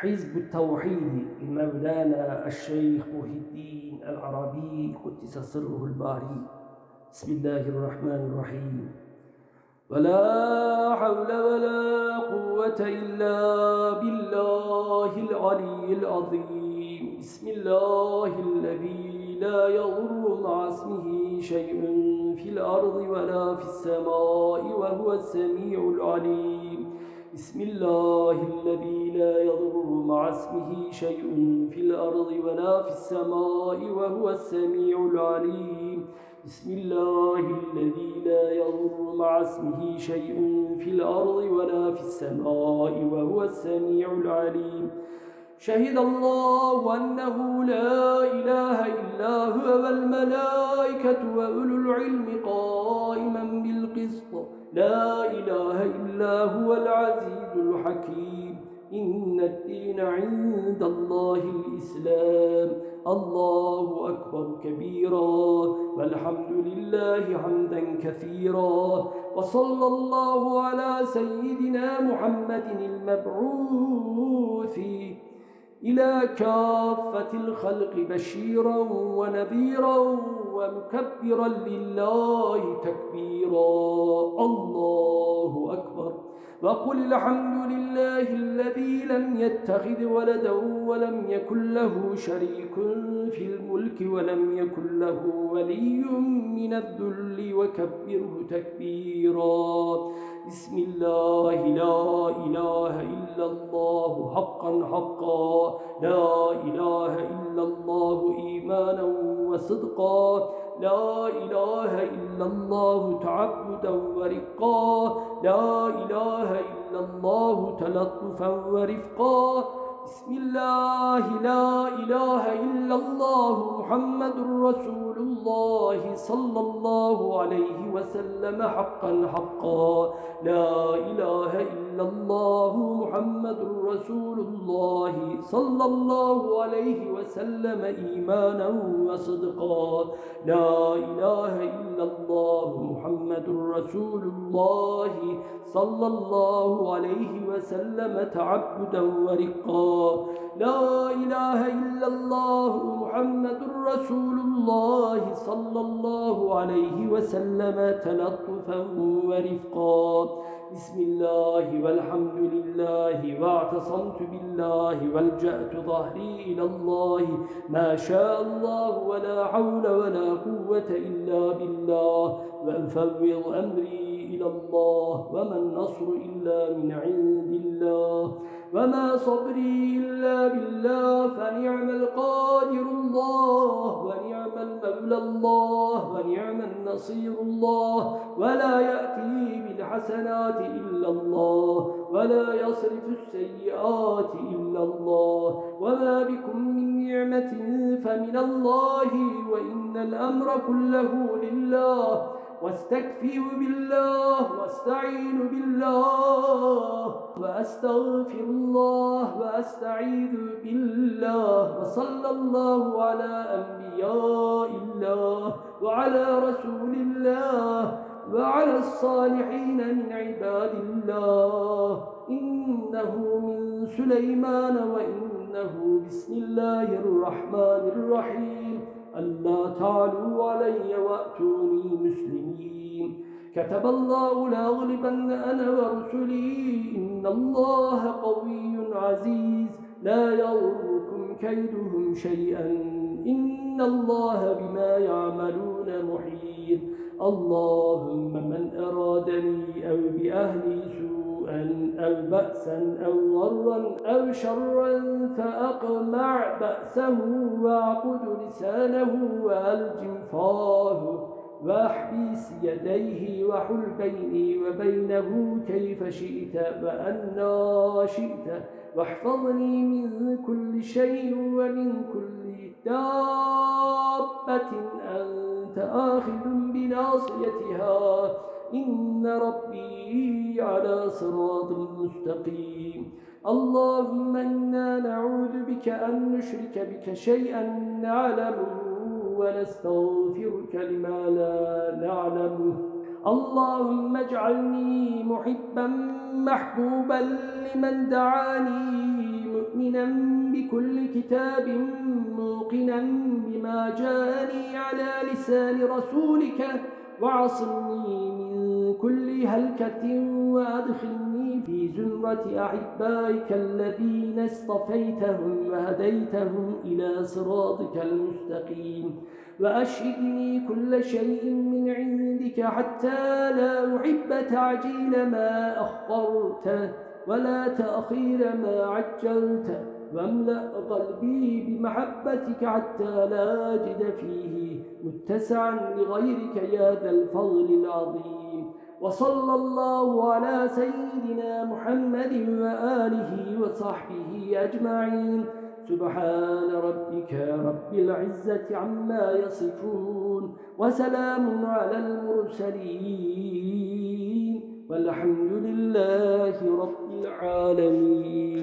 حزب التوحيد لمولانا الشيخ محي الدين العربي قدس سره الباري. بسم الله الرحمن الرحيم. ولا حول ولا قوة إلا بالله العلي العظيم. بسم الله الذي لا يضر مع اسمه شيء في الأرض ولا في السماء وهو السميع العليم. بسم الله الذي لا يضر مع اسمه شيء في الأرض ولا في السماء وهو السميع العليم. بسم الله الذي لا يضر مع اسمه شيء في الأرض ولا في السماء وهو السميع العليم. شهد الله أنه لا إله إلا هو والملائكة وأولو العلم قائما بالقسط. لا إله إلا هو العزيز الحكيم. إن الدين عند الله الإسلام. الله أكبر كبيرا. والحمد لله حمدا كثيرا. وصلى الله على سيدنا محمد المبعوث. إلى كافة الخلق بشيرا ونذيرا ومكبرا لله تكبيرا. الله أكبر. وقل الحمد لله الذي لم يتخذ ولدا ولم يكن له شريك في الملك ولم يكن له ولي من الذل وكبره تكبيرا. بسم الله لا إله إلا الله حقا حقا. لا إله إلا الله إيمانا وصدقا. لا إله إلا الله تعبدا ورقا. لا إله إلا الله تلطفا ورفقا. بسم الله لا إله إلا الله محمد رسول الله صلى الله عليه وسلم حقا حقا لا إله إلا الله محمد رسول الله صلى الله عليه وسلم إيمانا وصدقا. لا إله إلا الله محمد رسول الله صلى الله عليه وسلم تعبدا ورقا. لا إله إلا الله محمد رسول الله صلى الله عليه وسلم تلطفا ورفقا. بسم الله والحمد لله واعتصمت بالله والجأت ظهري إلى الله. ما شاء الله ولا حول ولا قوة إلا بالله. وأفوض أمري إلى الله وما النصر إلا من عند الله وما صبري إلا بالله فنعم القادر الله ونعم المولى الله ونعم النصير الله ولا يأتي بالحسنات إلا الله ولا يصرف السيئات إلا الله وما بكم من نعمة فمن الله وإن الأمر كله لله واستكفر بالله واستعين بالله وأستغفر الله وأستعيذ بالله وصلى الله على أنبياء الله وعلى رسول الله وعلى الصالحين من عباد الله. إنه من سليمان وإنه بسم الله الرحمن الرحيم. ألا تعلوا علي وأتوني مسلمين كتب الله لأغلبن أنا ورسلي إن الله قوي عزيز لا يضركم كيدهم شيئا إن الله بما يعملون محيط اللهم من أرادني أو بأهلي سوءا أو بأسا أو ضرا أو شرا فأقمع بأسه وأعقد لسانه وألجم فاه وأحبس يديه وحل بيني وبينه كيف شئت وأنا شئت واحفظني من كل شيء ومن كل دابة أنت آخذ بناصيتها إن ربي على صراط مستقيم. اللهم إنا نعوذ بك أن نشرك بك شيئا نعلمه ونستغفرك لما لا نعلمه. اللهم اجعلني محبا محبوبا لمن دعاني مؤمنا بكل كتاب موقنا بما جاءني على لسان رسولك. وعصمني من كل هلكة وأدخلني في زمرة أحبائك الذين اصطفيتهم وهديتهم إلى صراطك المستقيم. وأشهدني كل شيء من عندك حتى لا أحب تعجيل ما أخرت ولا تأخير ما عجلت. واملأ قلبي بمحبتك حتى لا أجد فيه متسعا لغيرك يا ذا الفضل العظيم. وصلى الله على سيدنا محمد وآله وصحبه أجمعين. سبحان ربك رب العزة عما يصفون وسلام على المرسلين والحمد لله رب العالمين.